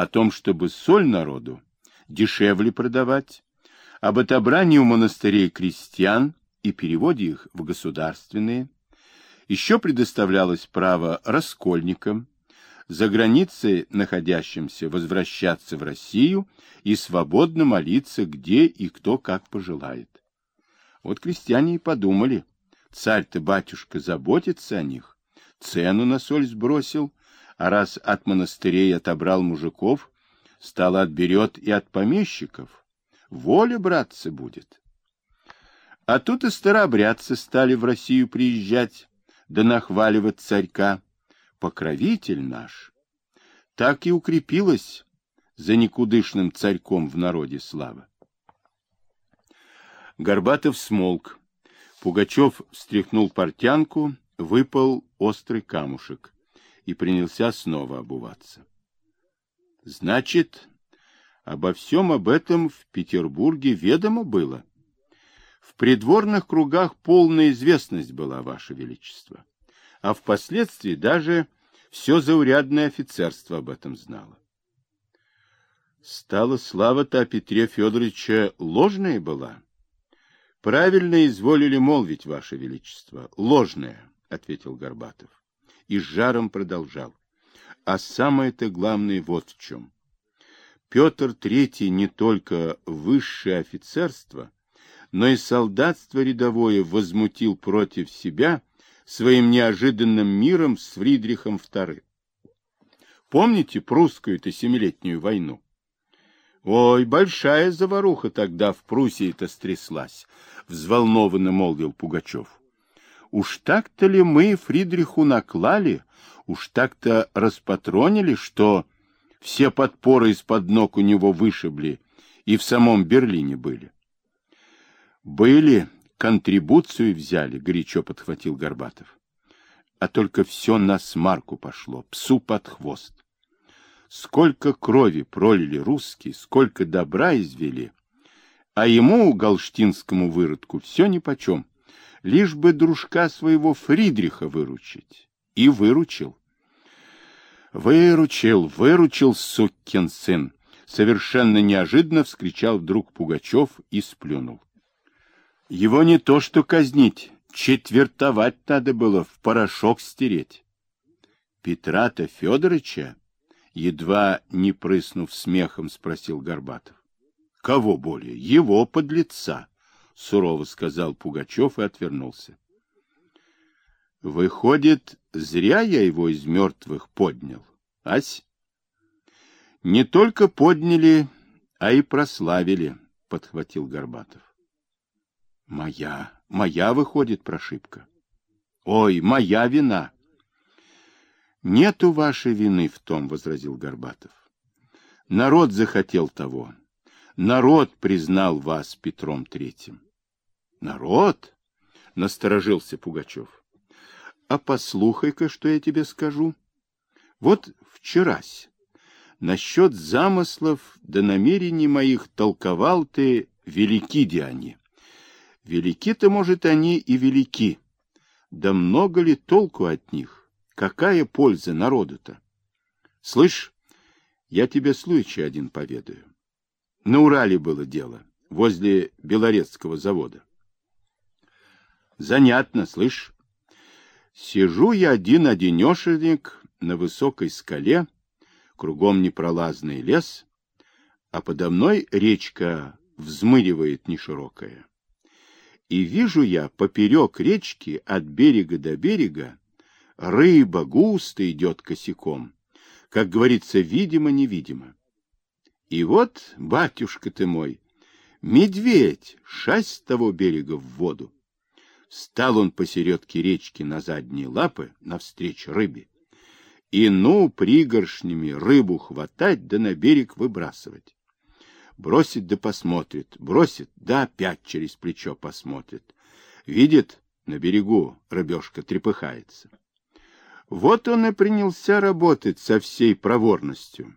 о том, чтобы соль народу дешевле продавать, об отобрании у монастырей крестьян и переводе их в государственные. Еще предоставлялось право раскольникам, за границей находящимся возвращаться в Россию и свободно молиться где и кто как пожелает. Вот крестьяне и подумали, царь-то батюшка заботится о них, цену на соль сбросил, а раз от монастырей отобрал мужиков, стало отберет и от помещиков. Воля, братцы, будет. А тут и старообрядцы стали в Россию приезжать, да нахваливать царька. Покровитель наш. Так и укрепилась за никудышным царьком в народе слава. Горбатов смолк. Пугачев встряхнул портянку, выпал острый камушек и принялся снова обуваться. Значит, обо всем об этом в Петербурге ведомо было. В придворных кругах полная известность была, Ваше Величество, а впоследствии даже все заурядное офицерство об этом знало. Стала слава-то о Петре Федоровича ложная была. Правильно изволили молвить, Ваше Величество. Ложная, — ответил Горбатов. И с жаром продолжал. А самое-то главное вот в чем. Петр Третий не только высшее офицерство, но и солдатство рядовое возмутил против себя своим неожиданным миром с Фридрихом II. Помните прусскую-то семилетнюю войну? Ой, большая заваруха тогда в Пруссии-то стряслась, взволнованно молвил Пугачев. Уж так-то ли мы Фридриху наклали, уж так-то распатронили, что все подпоры из-под ног у него вышибли и в самом Берлине были. Были, контрибуцию взяли, горячо подхватил Горбатов. А только все на смарку пошло, псу под хвост. Сколько крови пролили русские, сколько добра извели, а ему, галштинскому выродку, все нипочем, лишь бы дружка своего Фридриха выручить. И выручил. Выручил, выручил, сукин сын! Совершенно неожиданно вскричал вдруг Пугачев и сплюнул. Его не то что казнить, четвертовать надо было, в порошок стереть. Петра-то Федоровича едва не прыснув смехом, спросил Горбатов. — Кого более? Его подлеца, — сурово сказал Пугачев и отвернулся. — Выходит, зря я его из мертвых поднял, ась? — Не только подняли, а и прославили, — подхватил Горбатов. — Моя, моя, выходит, прошибка. — Ой, моя вина! — Нету вашей вины в том, возразил Горбатов. Народ захотел того. Народ признал вас Петром Третьим. Народ? Насторожился Пугачев. А послухай-ка, что я тебе скажу. Вот вчерась насчет замыслов да намерений моих толковал ты велики де. Велики-то, может, они и велики. Да много ли толку от них? Какая польза народу-то? Слышь, я тебе случай один поведаю. На Урале было дело, возле Белорецкого завода. Занятно, слышь. Сижу я один-одинешенек на высокой скале, кругом непролазный лес, а подо мной речка взмыривает неширокая. И вижу я поперек речки от берега до берега Рыба густо идет косяком, как говорится, видимо-невидимо. И вот, батюшка ты мой, медведь, шасть того берега в воду. Стал он посередке речки на задние лапы, навстречу рыбе. И ну пригоршнями рыбу хватать да на берег выбрасывать. Бросит да посмотрит, бросит да опять через плечо посмотрит. Видит, на берегу рыбешка трепыхается. Вот он и принялся работать со всей проворностью.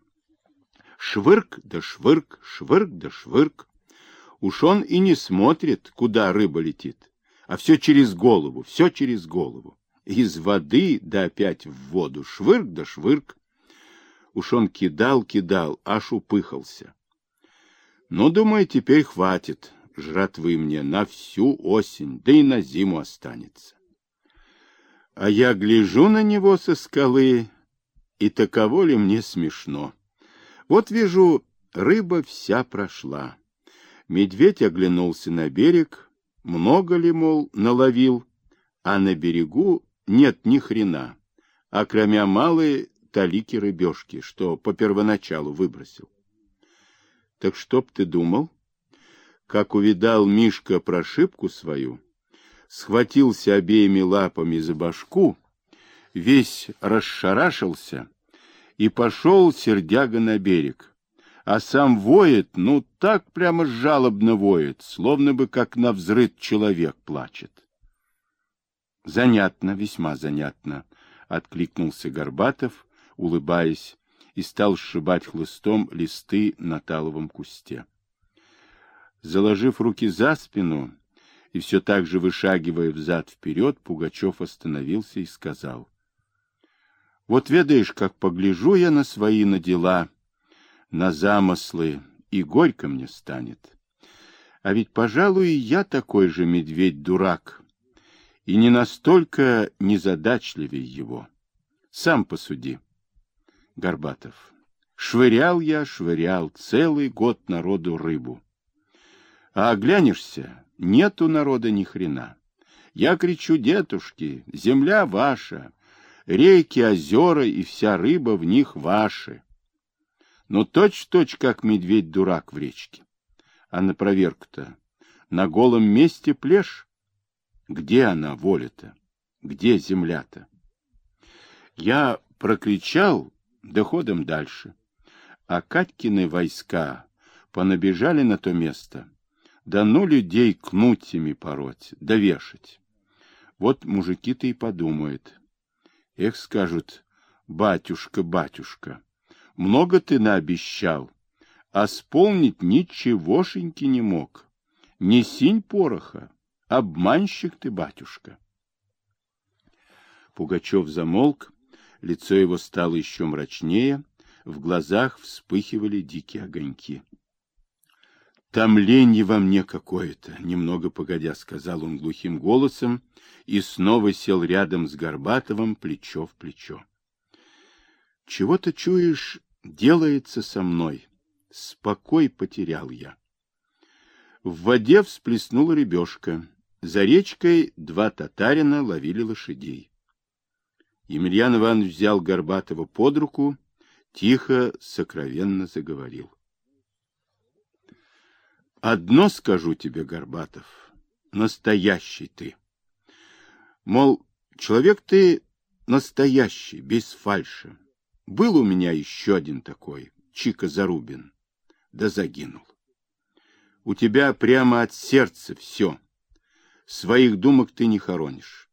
Швырк да швырк, швырк да швырк. Уж он и не смотрит, куда рыба летит, а все через голову, все через голову. Из воды да опять в воду, швырк да швырк. Уж он кидал, кидал, аж упыхался. Ну, думаю, теперь хватит жратвы мне на всю осень, да и на зиму останется. А я гляжу на него со скалы, и таково ли мне смешно. Вот вижу, рыба вся прошла. Медведь оглянулся на берег, много ли, мол, наловил, а на берегу нет ни хрена, а кроме малые талики рыбешки, что по первоначалу выбросил. Так что б ты думал? Как увидал Мишка прошибку свою, схватился обеими лапами за башку, весь расшарашился и пошел сердяга на берег, а сам воет, ну так прямо жалобно воет, словно бы как на взрыв человек плачет. Занятно, весьма занятно, откликнулся Горбатов, улыбаясь, и стал сшибать хлыстом листы на таловом кусте. Заложив руки за спину и все так же вышагивая взад-вперед, Пугачев остановился и сказал. — Вот ведаешь, как погляжу я на свои на дела, на замыслы, и горько мне станет. А ведь, пожалуй, я такой же медведь-дурак, и не настолько незадачливее его. Сам посуди. Горбатов. Швырял я, швырял целый год народу рыбу. А оглянешься, нету народа ни хрена. Я кричу, дедушки, земля ваша, реки, озера и вся рыба в них ваши. Но точь-точь, как медведь-дурак в речке. А на проверку-то на голом месте плешь. Где она, воля-то? Где земля-то? Я прокричал доходом дальше. А Катькины войска понабежали на то место. Да ну людей кнутьями пороть, да вешать. Вот мужики-то и подумают. Эх, скажут, батюшка, батюшка, много ты наобещал, а сполнить ничегошеньки не мог. Не синь пороха, обманщик ты, батюшка. Пугачев замолк, Лицо его стало еще мрачнее, в глазах вспыхивали дикие огоньки. «Томленье во мне какое-то», — немного погодя сказал он глухим голосом и снова сел рядом с Горбатовым плечо в плечо. «Чего-то чуешь, делается со мной. Спокой потерял я». В воде всплеснула ребешка. За речкой два татарина ловили лошадей. Емельян Иванович взял Горбатова под руку, тихо, сокровенно заговорил. Одно скажу тебе, Горбатов, настоящий ты. Мол, человек ты настоящий, без фальши. Был у меня еще один такой, Чика Зарубин, да загинул. У тебя прямо от сердца все. Своих думок ты не хоронишь.